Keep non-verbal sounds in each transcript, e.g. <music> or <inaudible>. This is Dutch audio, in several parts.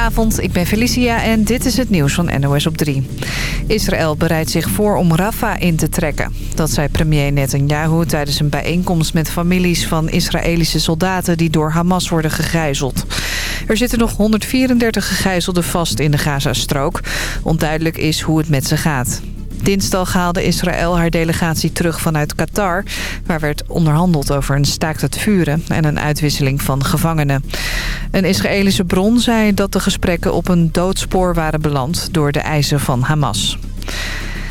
Goedenavond, ik ben Felicia en dit is het nieuws van NOS op 3. Israël bereidt zich voor om Rafah in te trekken. Dat zei premier Netanyahu tijdens een bijeenkomst met families van Israëlische soldaten... die door Hamas worden gegijzeld. Er zitten nog 134 gegijzelden vast in de Gazastrook. Onduidelijk is hoe het met ze gaat. Dinsdag haalde Israël haar delegatie terug vanuit Qatar... waar werd onderhandeld over een staakt het vuren en een uitwisseling van gevangenen. Een Israëlische bron zei dat de gesprekken op een doodspoor waren beland... door de eisen van Hamas.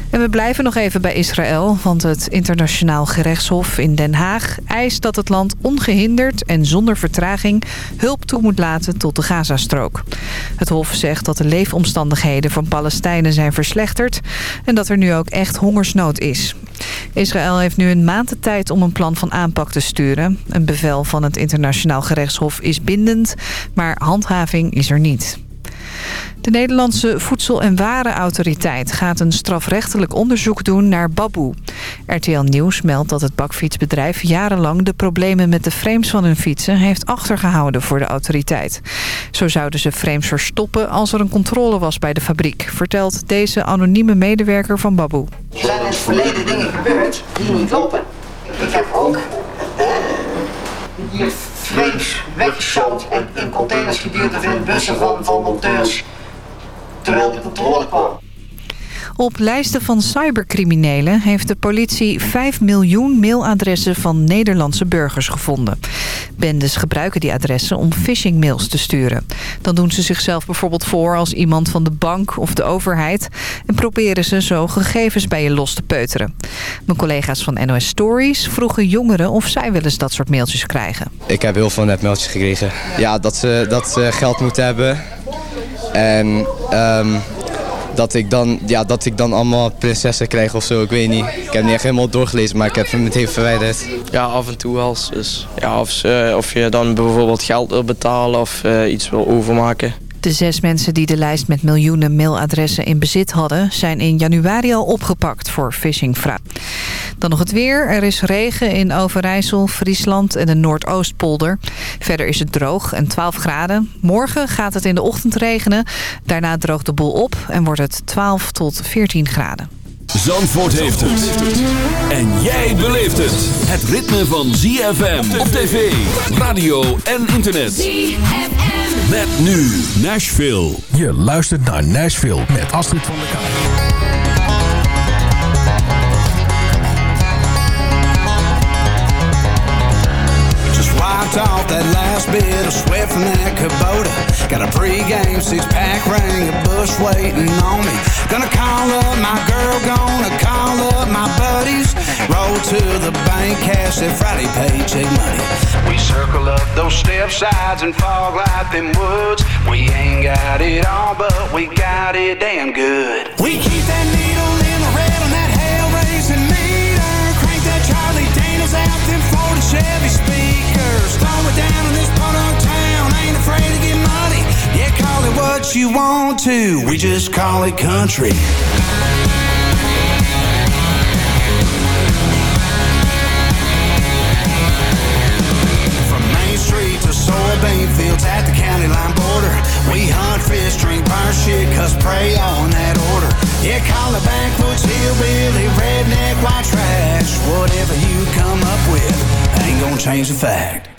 En we blijven nog even bij Israël, want het internationaal gerechtshof in Den Haag eist dat het land ongehinderd en zonder vertraging hulp toe moet laten tot de Gazastrook. Het hof zegt dat de leefomstandigheden van Palestijnen zijn verslechterd en dat er nu ook echt hongersnood is. Israël heeft nu een maand de tijd om een plan van aanpak te sturen. Een bevel van het internationaal gerechtshof is bindend, maar handhaving is er niet. De Nederlandse Voedsel- en Warenautoriteit gaat een strafrechtelijk onderzoek doen naar Baboe. RTL Nieuws meldt dat het bakfietsbedrijf jarenlang de problemen met de frames van hun fietsen heeft achtergehouden voor de autoriteit. Zo zouden ze frames verstoppen als er een controle was bij de fabriek, vertelt deze anonieme medewerker van Baboe. Er zijn in het verleden dingen gebeurd die niet lopen. Ik heb ook uh, hier frames weggeshout en in containers geduwd of in bussen van monteurs. Terwijl de controle kwam. Op lijsten van cybercriminelen heeft de politie 5 miljoen mailadressen van Nederlandse burgers gevonden. Bendes gebruiken die adressen om phishingmails te sturen. Dan doen ze zichzelf bijvoorbeeld voor als iemand van de bank of de overheid... en proberen ze zo gegevens bij je los te peuteren. Mijn collega's van NOS Stories vroegen jongeren of zij wel eens dat soort mailtjes krijgen. Ik heb heel veel netmailtjes gekregen. Ja, dat ze, dat ze geld moeten hebben. En... Um dat ik dan, ja, dat ik dan allemaal prinsessen krijg of zo, ik weet niet. Ik heb niet echt helemaal doorgelezen, maar ik heb hem meteen verwijderd. Ja, af en toe wel. Dus, ja, of, of je dan bijvoorbeeld geld wil betalen of uh, iets wil overmaken. De zes mensen die de lijst met miljoenen mailadressen in bezit hadden... zijn in januari al opgepakt voor phishingfraude. Dan nog het weer. Er is regen in Overijssel, Friesland en de Noordoostpolder. Verder is het droog en 12 graden. Morgen gaat het in de ochtend regenen. Daarna droogt de boel op en wordt het 12 tot 14 graden. Zandvoort heeft het. En jij beleeft het. Het ritme van ZFM op tv, radio en internet. ZFM. Met nu Nashville. Je luistert naar Nashville met Astrid van der Kaai. off that last bit of sweat from that Kubota. Got a pregame six-pack ring, a bush waiting on me. Gonna call up my girl, gonna call up my buddies. Roll to the bank, cash that Friday paycheck money. We circle up those step sides and fog like them woods. We ain't got it all, but we got it damn good. We keep that needle in the red on that hell-raising meter. Crank that Charlie Daniels out, them Ford and Chevy speakers. It down in this part of town. Ain't afraid to get muddy. Yeah, call it what you want to. We just call it country. From Main Street to soybean fields at the county line border. We hunt, fish, drink, burn shit, cuss, pray on that order. Yeah, call it backwoods, hillbilly, redneck, white trash. Whatever you come up with, ain't gonna change the fact.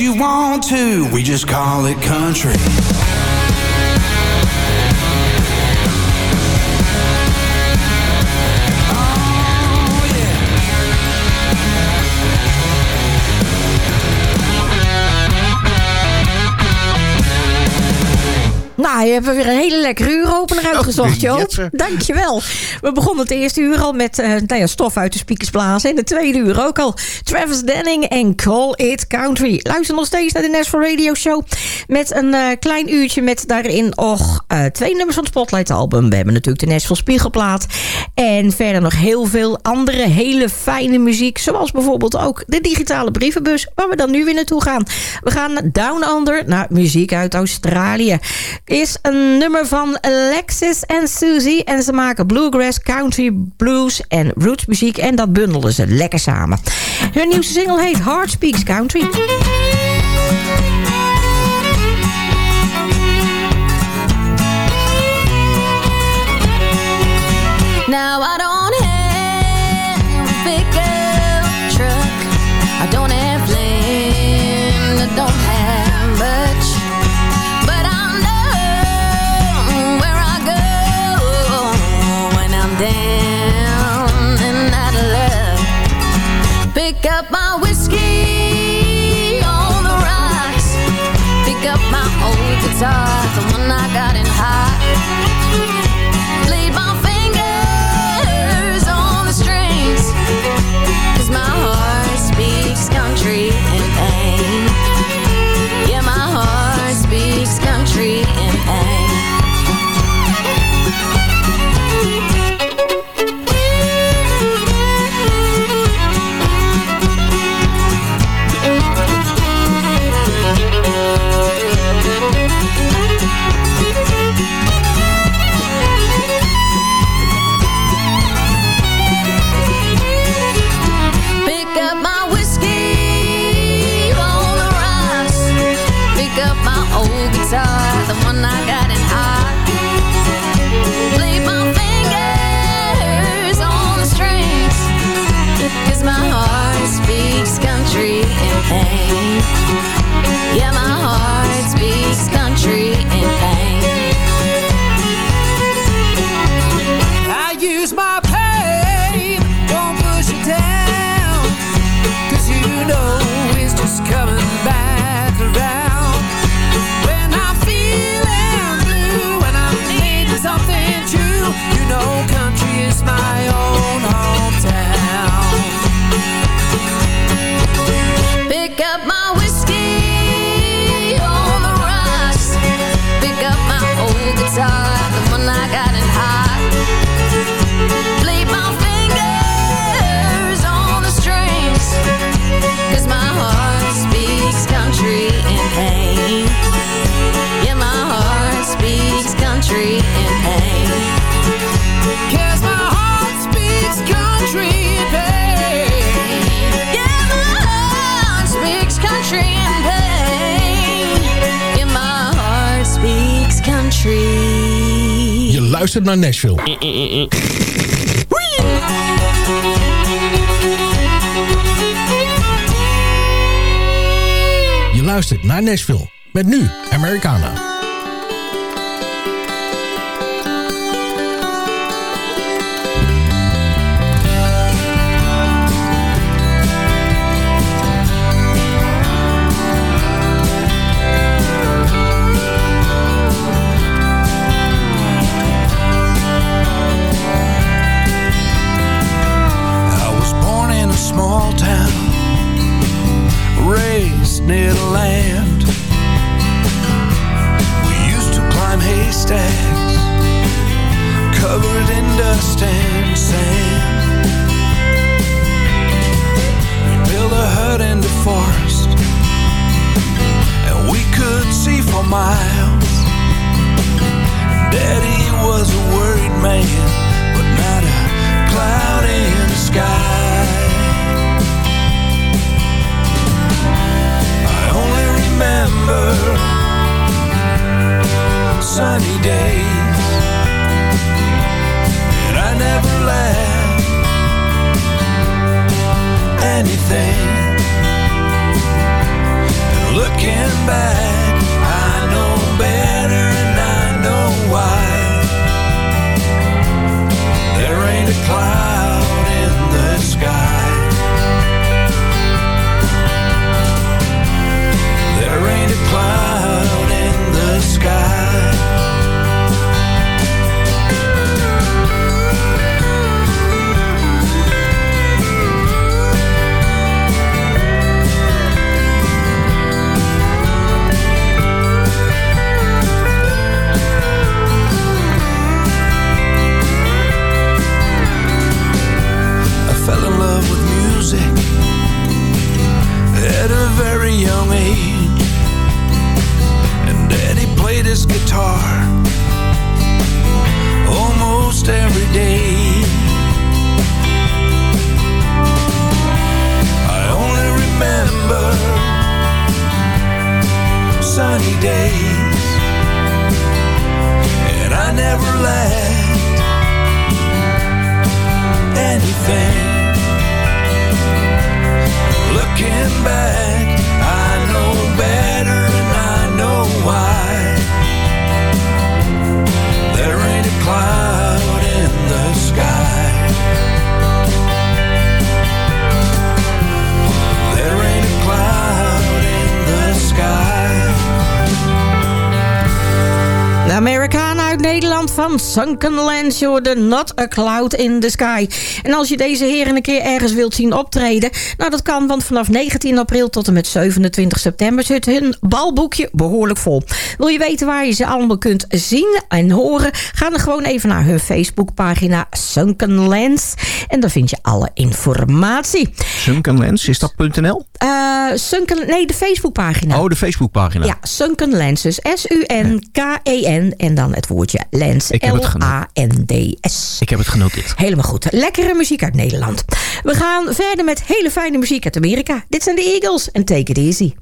you want to. We just call it country. Je hebt weer een hele lekkere uuropener Zo, uitgezocht, Joop. jetsen. Dankjewel. We begonnen het eerste uur al met eh, nou ja, stof uit de speakers blazen. En de tweede uur ook al. Travis Denning en Call It Country. Luister nog steeds naar de Nashville Radio Show. Met een eh, klein uurtje met daarin och, eh, twee nummers van het Spotlight album. We hebben natuurlijk de Nashville Spiegelplaat. En verder nog heel veel andere hele fijne muziek. Zoals bijvoorbeeld ook de digitale brievenbus. Waar we dan nu weer naartoe gaan. We gaan Down Under naar muziek uit Australië. Een nummer van Alexis en Susie. En ze maken bluegrass, country, blues en roots muziek. En dat bundelen ze lekker samen. Hun nieuwste single heet Heart Speaks Country. hey. Luistert naar Nashville. Je luistert naar Nashville. Met nu Americana. Van Sunken Lens. de Not a Cloud in the Sky. En als je deze heren een keer ergens wilt zien optreden... nou, dat kan, want vanaf 19 april tot en met 27 september... zit hun balboekje behoorlijk vol. Wil je weten waar je ze allemaal kunt zien en horen... ga dan gewoon even naar hun Facebookpagina Sunken Lens. En daar vind je alle informatie. Sunken Lens, is dat .nl? Uh, Sunken, nee, de Facebookpagina. Oh, de Facebookpagina. Ja, Sunken Lenses. S-U-N-K-E-N. En dan het woordje lens. L-A-N-D-S. Ik heb het genoteerd. Helemaal goed. Lekkere muziek uit Nederland. We gaan verder met hele fijne muziek uit Amerika. Dit zijn de Eagles en Take It Easy.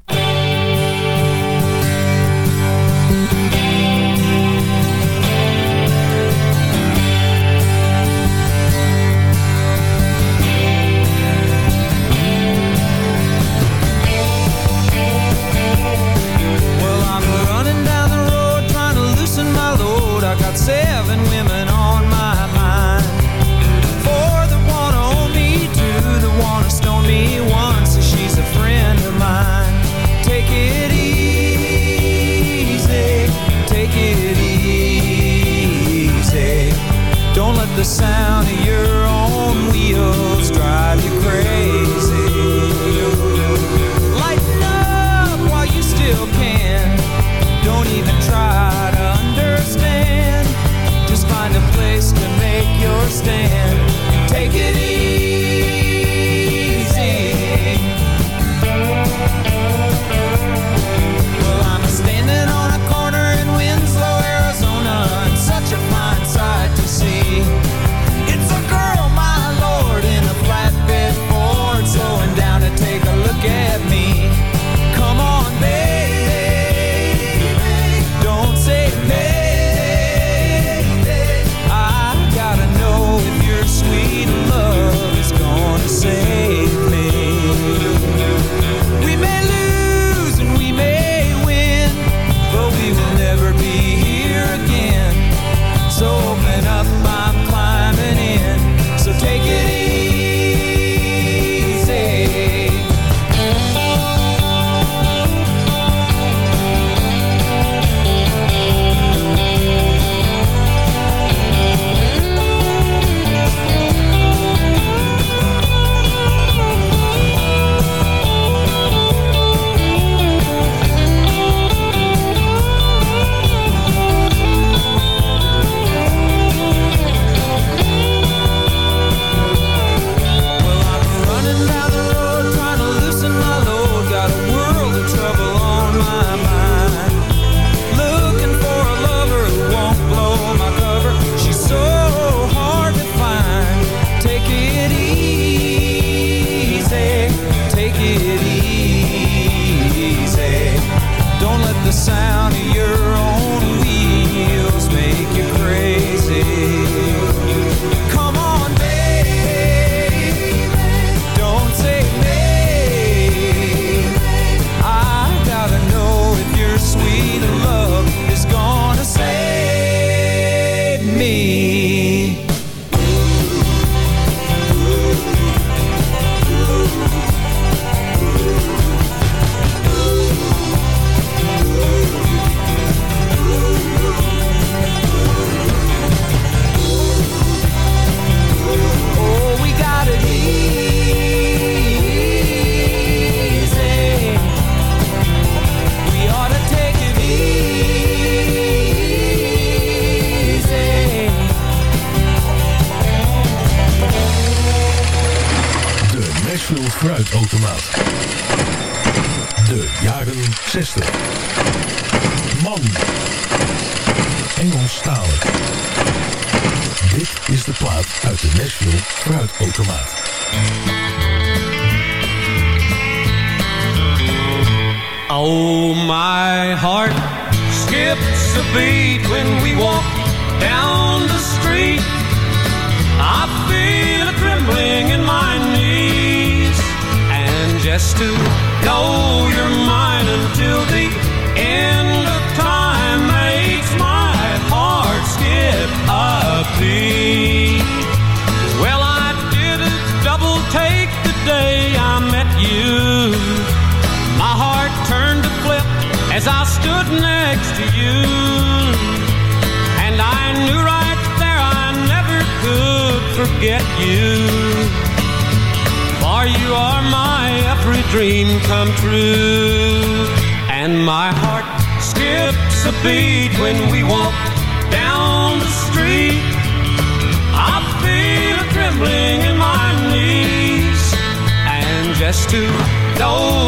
me.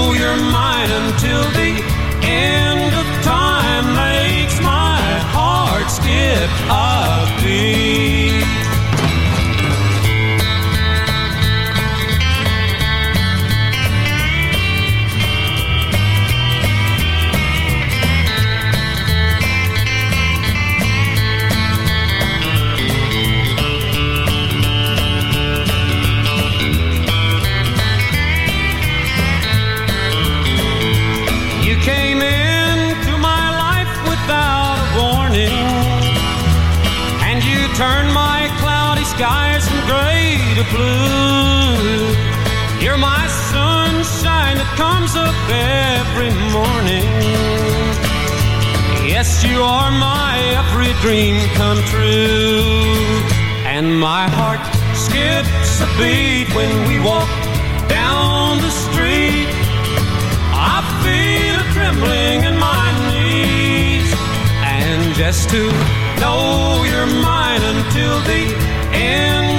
Know you're mine until the end of time makes my heart skip a blue. You're my sunshine that comes up every morning. Yes, you are my every dream come true, and my heart skips a beat when we walk down the street. I feel a trembling in my knees. And just to know you're mine until the end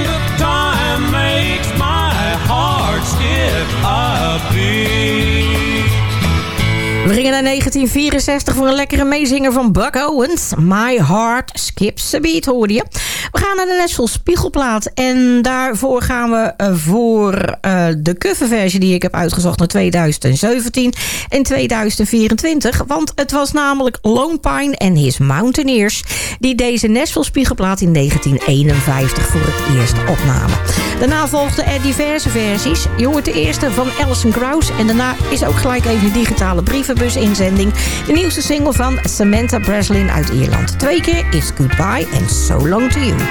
We gingen naar 1964 voor een lekkere meezinger van Buck Owens. My Heart Skips a Beat, hoorde je. Gaan naar de Nashville Spiegelplaat. En daarvoor gaan we eh, voor eh, de coverversie die ik heb uitgezocht naar 2017 en 2024. Want het was namelijk Lone Pine en His Mountaineers... die deze Nashville Spiegelplaat in 1951 voor het eerst opnamen. Daarna volgden er diverse versies. Je hoort de eerste van Alison Krauss... en daarna is ook gelijk even een digitale brievenbus-inzending. De nieuwste single van Samantha Breslin uit Ierland. Twee keer is Goodbye and So Long To You.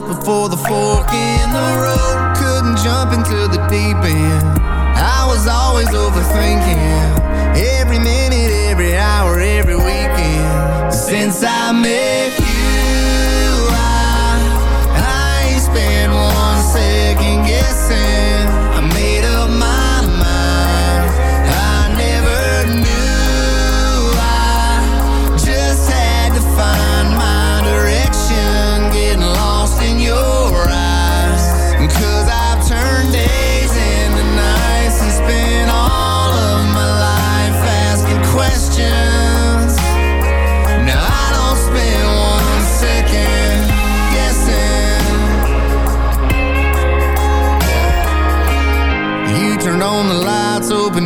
Just before the fork in the road. Couldn't jump into the deep end. I was always overthinking every minute, every hour, every weekend. Since I met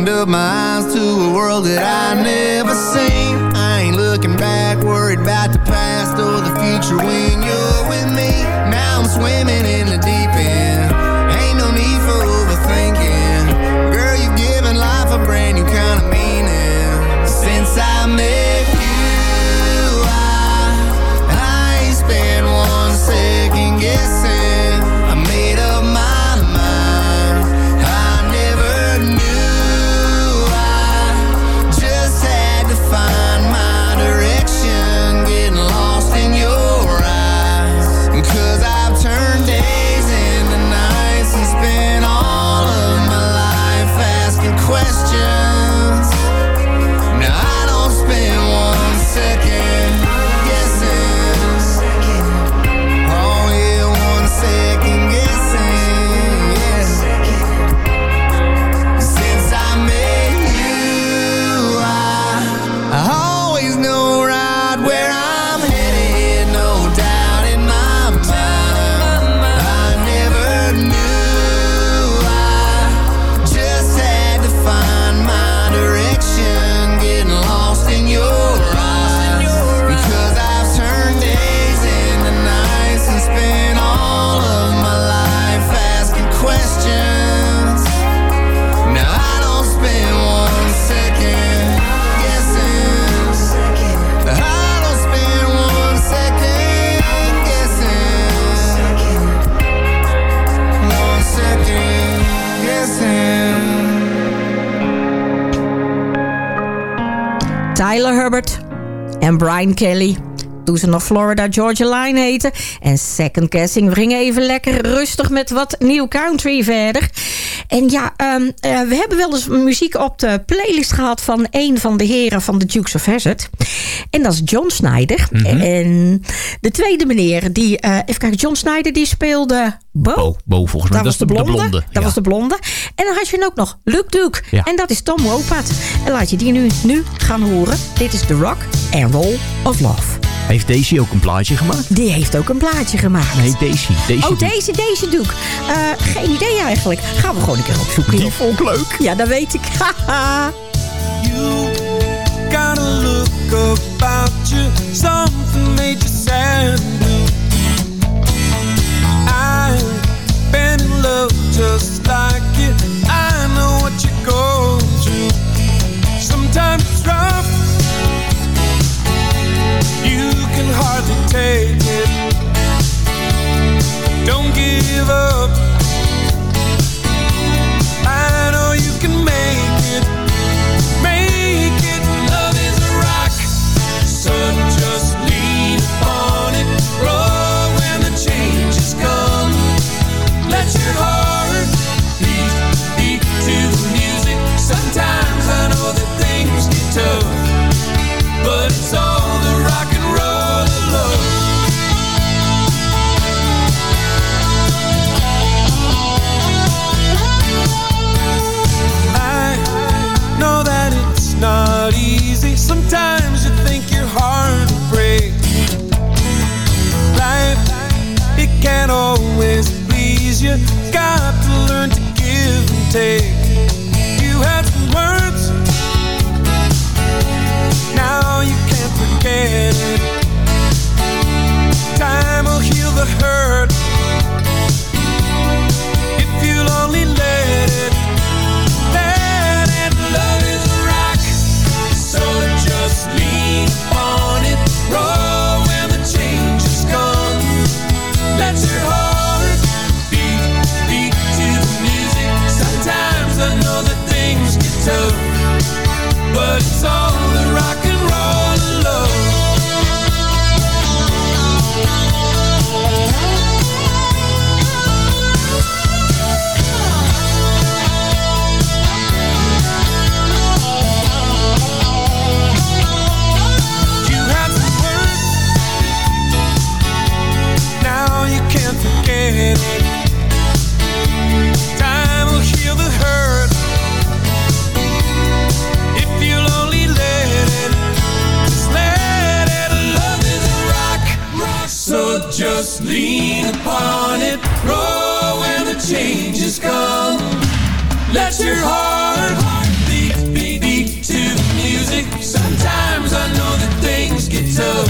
opened up my eyes to a world that I never seen. I ain't looking back, worried about the past or the future when en Brian Kelly. Toen ze nog Florida Georgia Line heten. En Second Guessing. We gingen even lekker rustig met wat nieuw country verder. En ja, ehm, eh, we hebben wel eens muziek op de playlist gehad... van een van de heren van de Dukes of Hazzard. En dat is John Snyder. En de tweede meneer, die... eh, even kijken, John Snyder die speelde... Bo. Bo, Bo volgens mij. Dat was de blonde. Dat ja. was de blonde. En dan had je ook nog Luke Duke. Ja. En dat is Tom Wopat. En laat je die nu, nu gaan horen. Dit is The Rock and Roll of Love. Heeft Daisy ook een plaatje gemaakt? Die heeft ook een plaatje gemaakt. Nee, Daisy. Daisy oh, deze, deze doe ik. Eh, geen idee eigenlijk. Gaan we gewoon een keer opzoeken. Die vond ik leuk. Ja, dat weet ik. <laughs> Haha. Got a look about you, something made you sad. I've been in love just like can hardly take it. Don't give up. Lean upon it. Roll when the changes come. Let your heart beat, beat, beat to music. Sometimes I know that things get tough,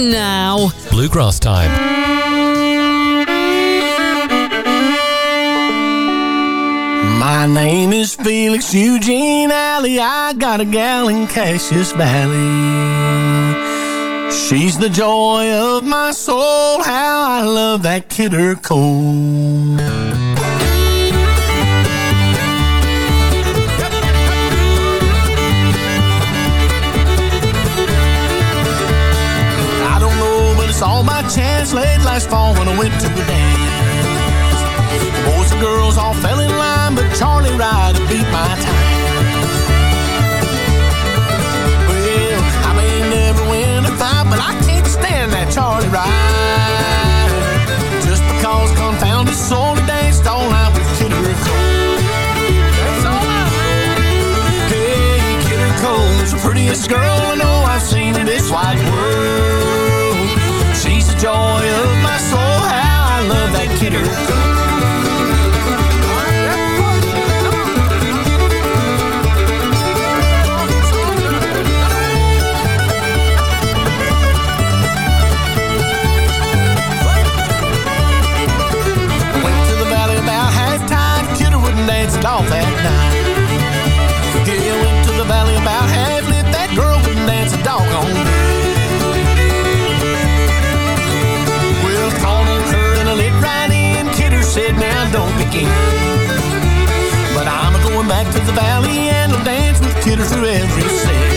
now... Bluegrass time. My name is Felix Eugene Alley. I got a gal in Cassius Valley. She's the joy of my soul. How I love that kidder cold. Chance. Late last fall when I went to a dance. The boys and girls all fell in line, but Charlie Ryder beat my time. Well, I may never win a fight, but I can't stand that Charlie Ryder. Just because confounded soul danced all night with Kidder Cole. That's all right. Hey, Kidder Cole's the prettiest girl I know I've seen in this wide world. Joy of my soul. How I love that Kidder now. But I'm going back to the valley and I'll dance with Kidder through every set.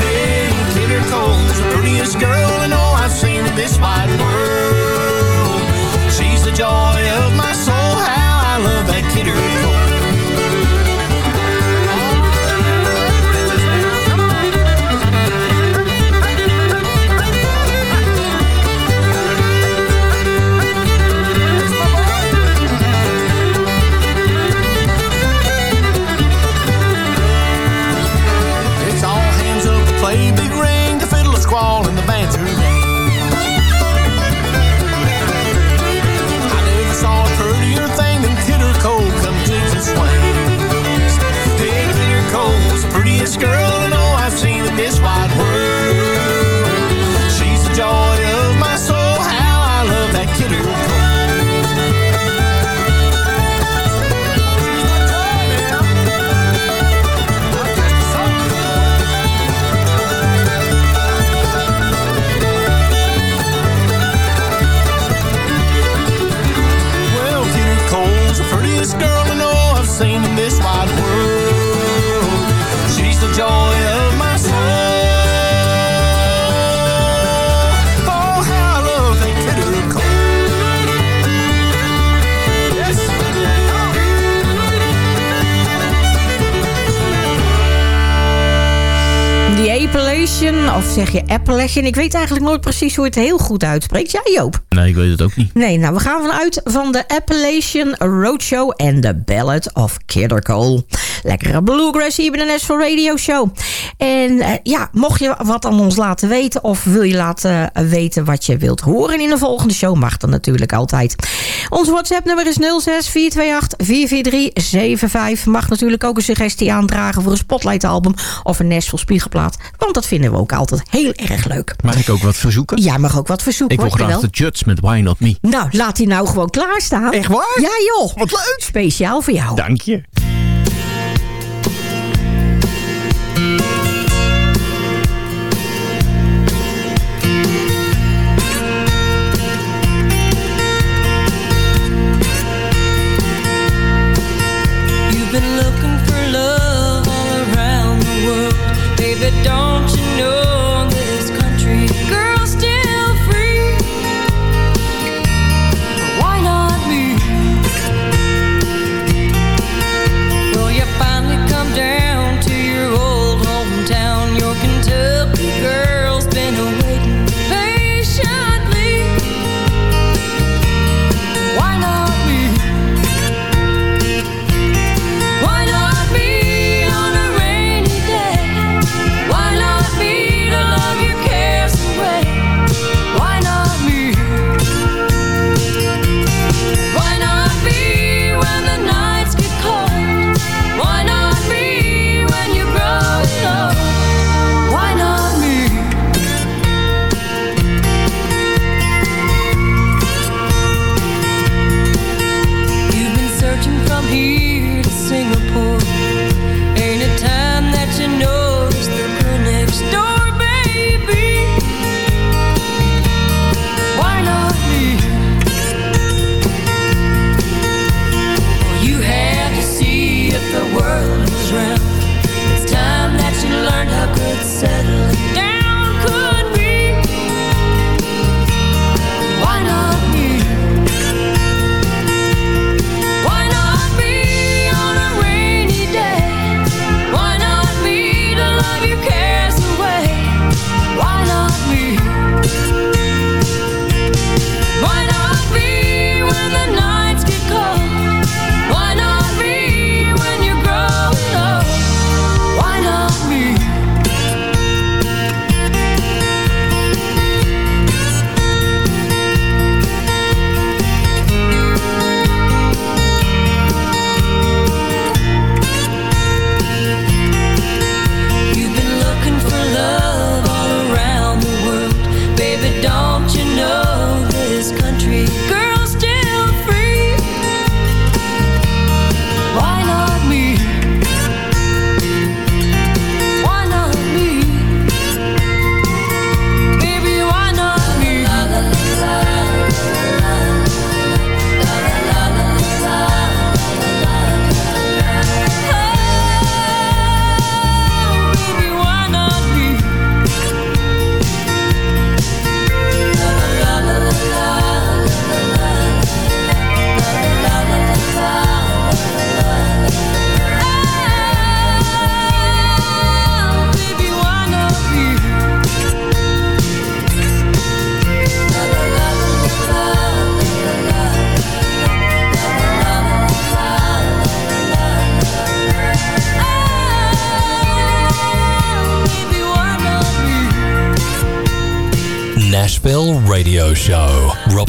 Hey, Kidder Cole's the prettiest girl I know I've seen in this wide world. She's the joy of my soul. How I love that Kidder Cole. Swain. Appalachian, of zeg je Appalachian? Ik weet eigenlijk nooit precies hoe het heel goed uitspreekt. Ja, Joop? Nee, ik weet het ook niet. Nee, nou, we gaan vanuit van de Appalachian Roadshow en de Ballad of Kidder Cole. Lekkere bluegrass hier bij de Nashville Radio Show. En eh, ja, mocht je wat aan ons laten weten... of wil je laten eh, weten wat je wilt horen in de volgende show... mag dat natuurlijk altijd. Ons WhatsApp-nummer is 06-428-443-75. Mag natuurlijk ook een suggestie aandragen voor een Spotlight-album... of een Nashville Spiegelplaat. Want dat vinden we ook altijd heel erg leuk. Mag ik ook wat verzoeken? Ja, mag ook wat verzoeken. Ik wil graag de Judds met Why Not Me. Nou, laat die nou gewoon klaarstaan. Echt waar? Ja, joh. Wat leuk. Speciaal voor jou. Dank je.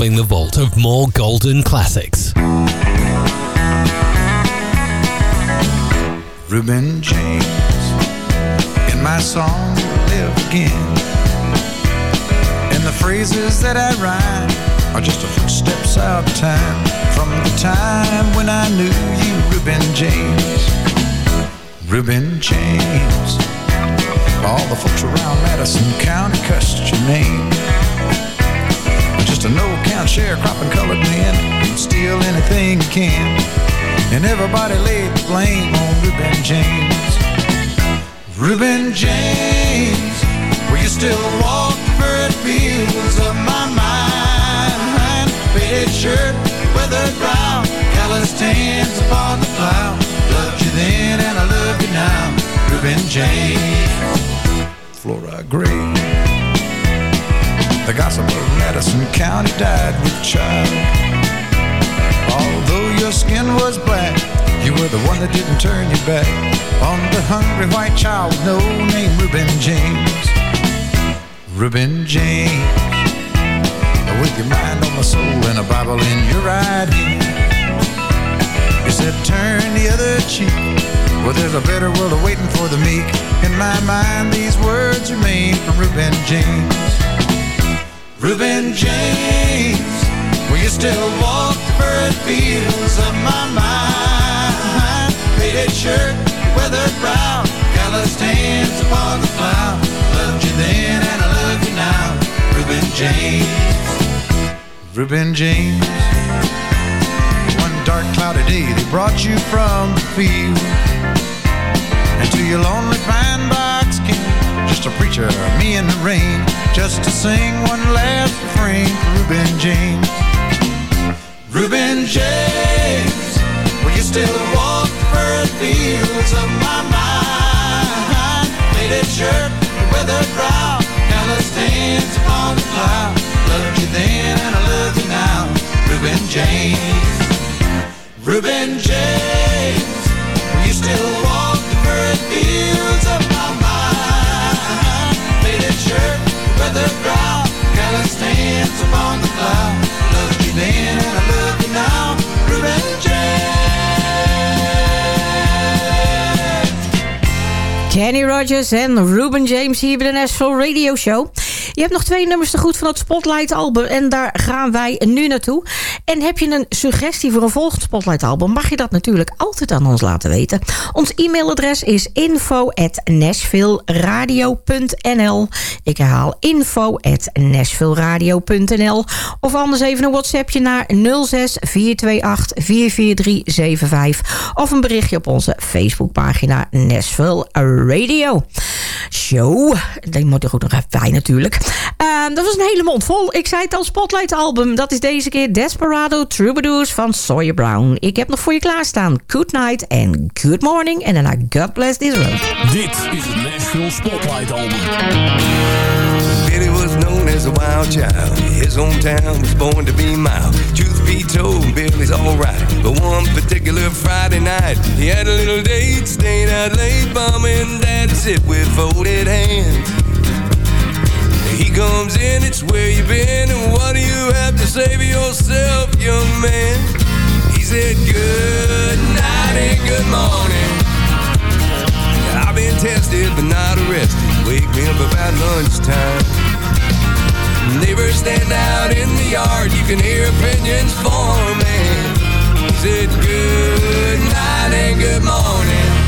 Robbing the vault of more golden classics. Reuben James in my song live again. And the phrases that I rhyme are just a footsteps out of time. From the time when I knew you Reuben James. Reuben James. All the folks around Madison County cussed your name just a no-count sharecropping colored man who'd steal anything he can and everybody laid the blame on Reuben James. Reuben James, will you still walk the furrowed fields of my mind? Faded shirt, weathered brow, calloused hands upon the plow. Loved you then and I love you now, Reuben James. Flora Gray, the gossip of Madison County died with child. Although your skin was black, you were the one that didn't turn your back on the hungry white child with no name, Reuben James. Reuben James, with your mind on my soul and a Bible in your right hand. You said, turn the other cheek. Well, there's a better world awaiting for the meek. In my mind, these words remain from Reuben James. Reuben James, will you still walk the furrowed fields of my mind? Faded shirt, weathered brow, calloused hands upon the plow. Loved you then and I love you now, Reuben James. Reuben James. One dark cloudy day they brought you from the field and to your lonely pine came just a preacher, me in the rain, just to sing one last refrain for Reuben James. Reuben James, will you still walk the fields of my mind? Faded shirt, weathered brow, calloused hands upon the plow. Loved you then and I love you now, Reuben James. Reuben James, will you still the you then and you now, Reuben Kenny Rogers en Ruben James hier bij de Radio Show. Je hebt nog twee nummers te goed van het Spotlight album en daar gaan wij nu naartoe. En heb je een suggestie voor een volgend Spotlight album, mag je dat natuurlijk altijd aan ons laten weten. Ons e-mailadres is info@nashvilleradio.nl. Ik herhaal info@nashvilleradio.nl of anders even een WhatsAppje naar 06 428 44375 of een berichtje op onze Facebookpagina Nashville Radio Show. Die moet er ook nog even bij natuurlijk. Ehm, dat was een hele mond vol. Ik zei het al, Spotlight album. Dat is deze keer Desperado Troubadours van Sawyer Brown. Ik heb nog voor je klaarstaan Good Night en Good Morning. En daarna God Bless This Road. Dit is het Nashville Spotlight album. Billy was known as a wild child. His hometown was born to be mild. Truth be told, Billy's alright. But one particular Friday night, he had a little date, staying out late, mom and dad sit with folded hands. He comes in, it's where you've been, and what do you have to say for yourself, young man? He said, Good night and good morning. I've been tested but not arrested. Wake me up about lunchtime. Neighbors stand out in the yard, you can hear opinions forming. He said good night and good morning.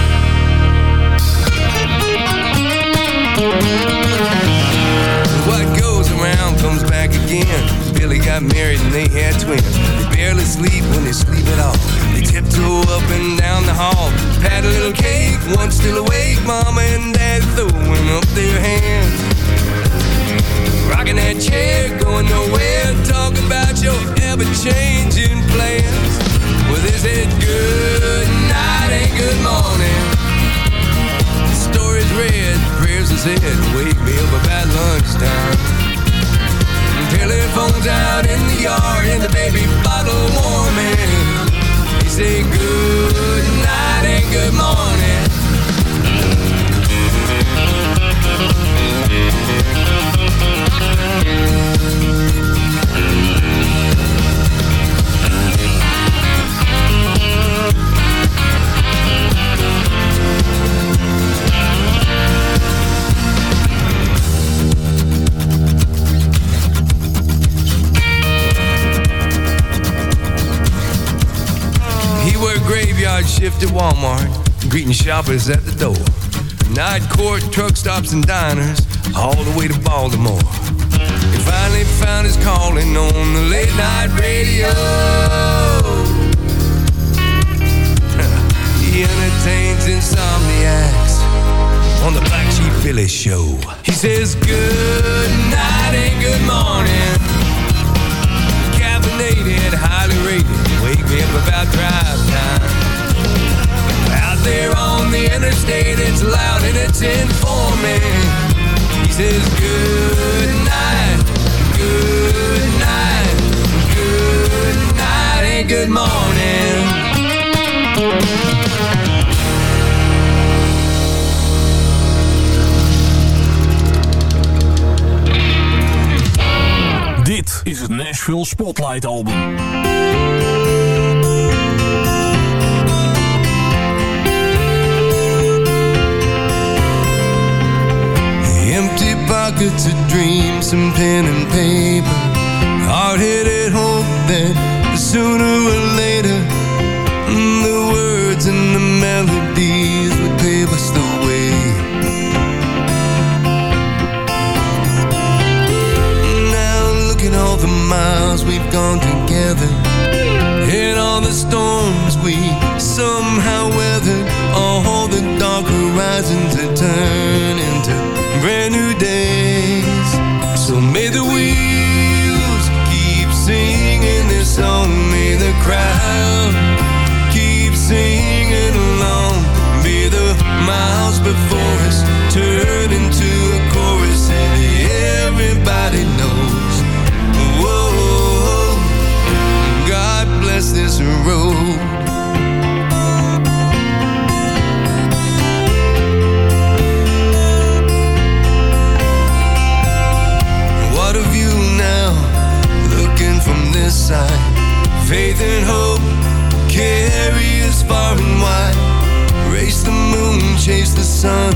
Around comes back again. Billy got married and they had twins. They barely sleep when they sleep at all. They tiptoe up and down the hall. Pat a little cake, one still awake. Mama and dad throwing up their hands. Rocking that chair, going nowhere. Talking about your ever-changing plans. Well, they said good night and good morning. Story's read, prayers are said. Wake me up about lunchtime. Telephones out in the yard and the baby bottle warming. They say good night and good morning. At Walmart, greeting shoppers at the door. Night court, truck stops and diners, all the way to Baltimore. He finally found his calling on the late night radio. <laughs> he entertains insomniacs on the Black Sheep Billy Show. He says good night and good morning. Caffeinated, highly rated, wake me up about drive time. There on the interstate, it's loud and it's informing. He says good night, good night, good night and good morning. Dit is het Nashville Spotlight Album. Pockets of dreams, some pen and paper. Hard-headed hope that sooner or later mm, the words and the melodies would pave us the way. Now look at all the miles we've gone together side. Faith and hope carry us far and wide. Race the moon, chase the sun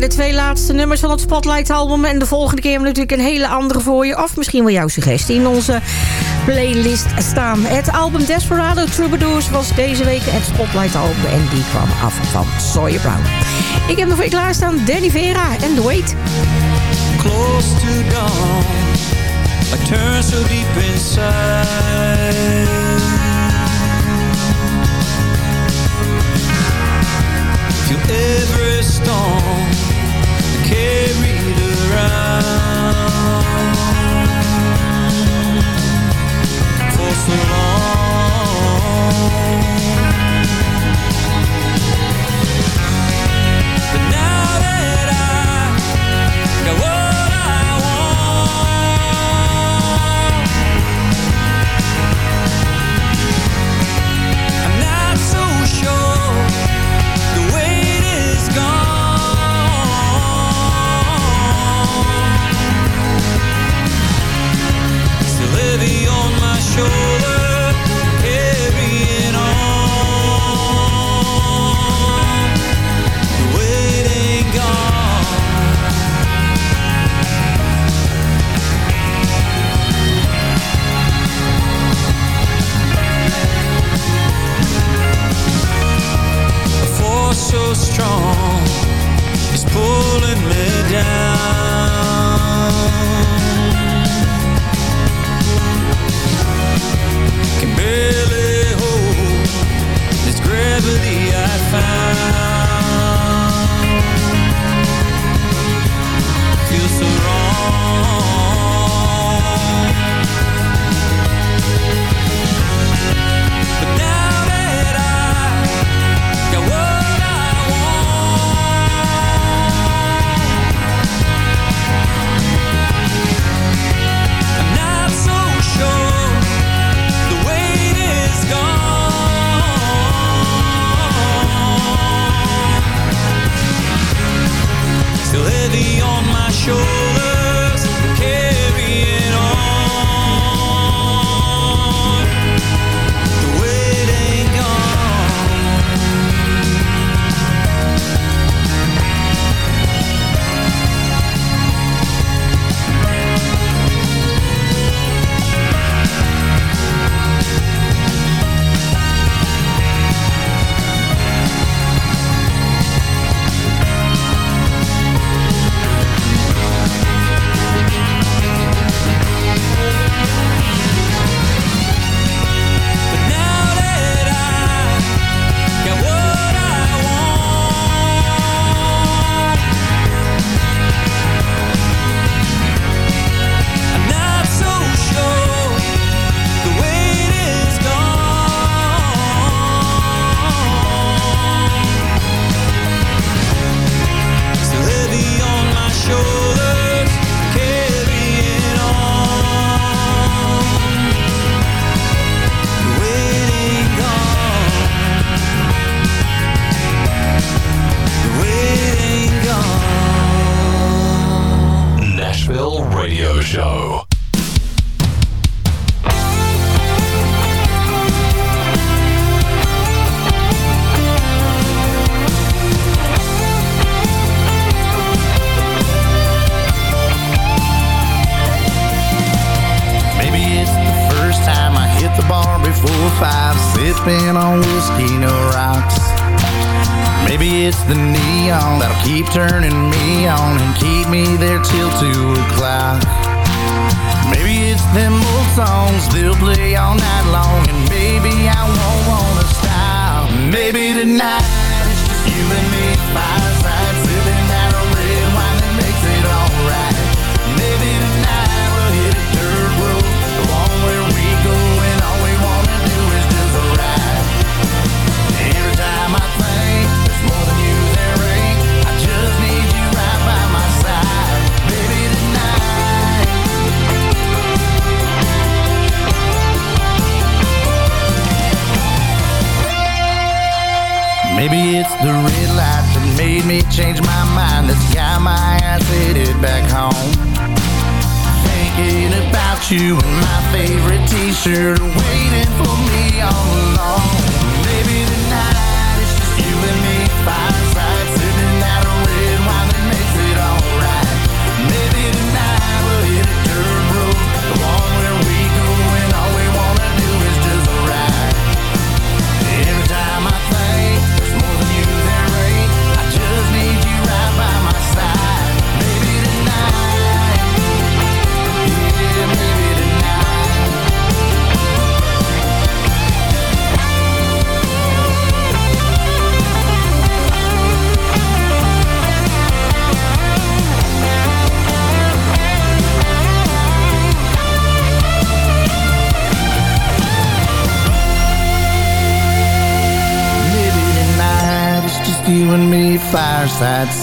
de twee laatste nummers van het Spotlight album. En de volgende keer hebben we natuurlijk een hele andere voor je. Of misschien wel jouw suggestie in onze playlist staan. Het album Desperado Troubadours was deze week het Spotlight album. En die kwam af van Sawyer Brown. Ik heb nog voor je klaarstaan Danny Vera en The Wait. Close to turn so deep inside. Feel every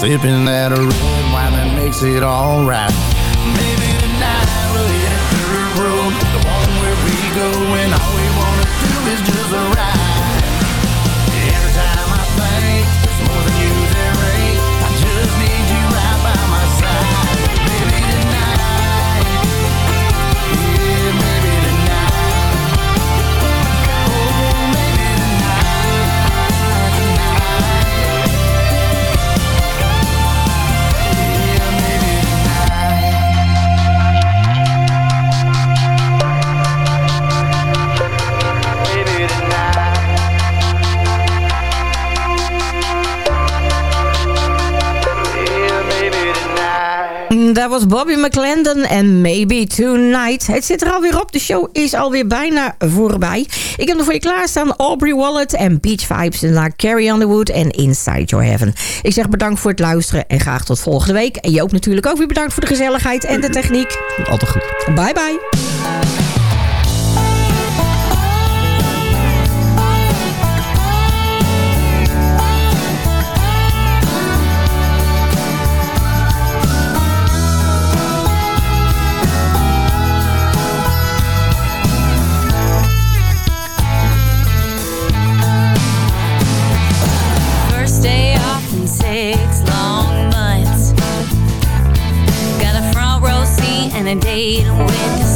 Sipping that red wine that makes it all dat was Bobby McClendon en Maybe Tonight. Het zit er alweer op. De show is alweer bijna voorbij. Ik heb nog voor je klaarstaan Aubrey Wallet en Beach Vibes. En on Carrie Underwood en Inside Your Heaven. Ik zeg bedankt voor het luisteren en graag tot volgende week. En Joop natuurlijk ook weer bedankt voor de gezelligheid en de techniek. Altijd goed. Bye bye. and dating with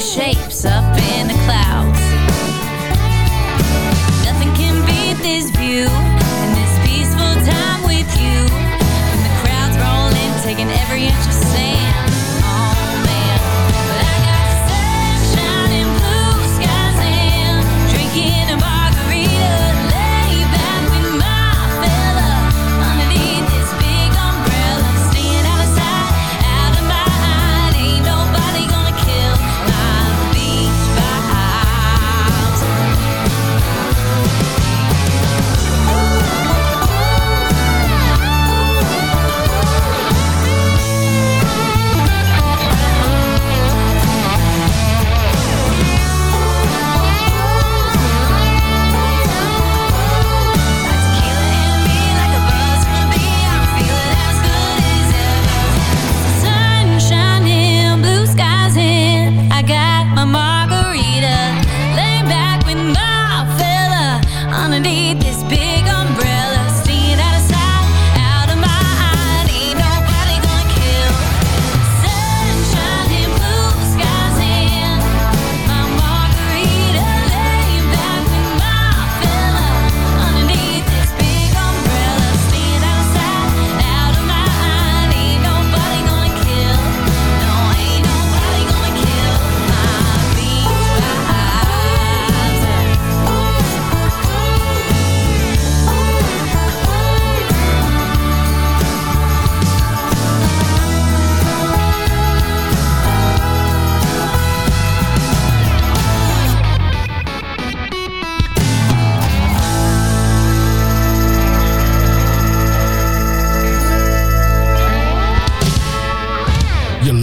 shapes up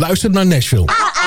luistert naar Nashville. Ah, ah.